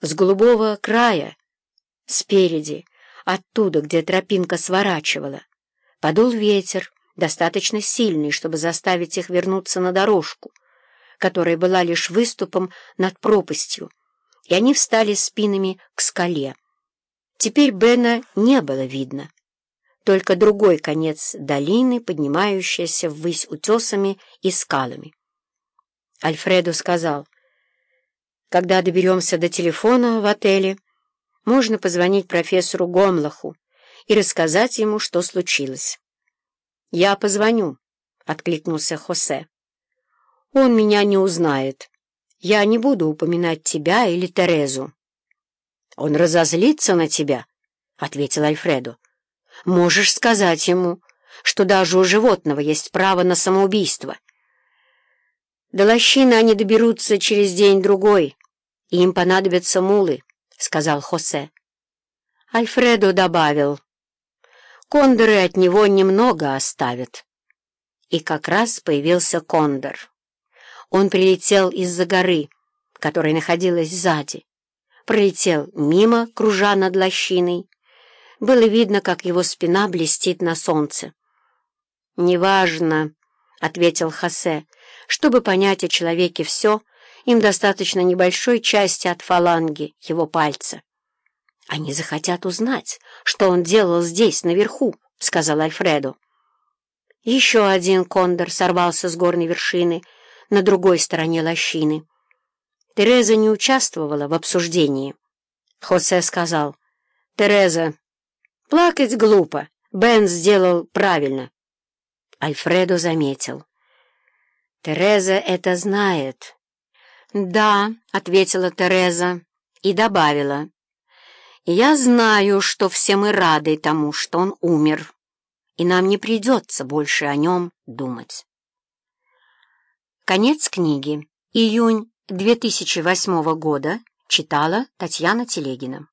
С голубого края, спереди, оттуда, где тропинка сворачивала, подул ветер, достаточно сильный, чтобы заставить их вернуться на дорожку, которая была лишь выступом над пропастью, и они встали спинами к скале. Теперь Бена не было видно, только другой конец долины, поднимающаяся ввысь утесами и скалами. Альфреду сказал, «Когда доберемся до телефона в отеле, можно позвонить профессору Гомлаху и рассказать ему, что случилось». «Я позвоню», — откликнулся Хосе. «Он меня не узнает. Я не буду упоминать тебя или Терезу». «Он разозлится на тебя», — ответил Альфреду. «Можешь сказать ему, что даже у животного есть право на самоубийство». «До лощины они доберутся через день-другой, им понадобятся мулы», — сказал Хосе. Альфредо добавил кондоры от него немного оставят. И как раз появился кондор. Он прилетел из-за горы, которая находилась сзади, пролетел мимо, кружа над лощиной. Было видно, как его спина блестит на солнце. «Неважно», — ответил Хосе, — «чтобы понять о человеке все, им достаточно небольшой части от фаланги его пальца». «Они захотят узнать, что он делал здесь, наверху», — сказал Альфреду. Еще один кондор сорвался с горной вершины на другой стороне лощины. Тереза не участвовала в обсуждении. Хосе сказал, «Тереза, плакать глупо. Бен сделал правильно». Альфредо заметил. «Тереза это знает». «Да», — ответила Тереза и добавила. Я знаю, что все мы рады тому, что он умер, и нам не придется больше о нем думать. Конец книги. Июнь 2008 года. Читала Татьяна Телегина.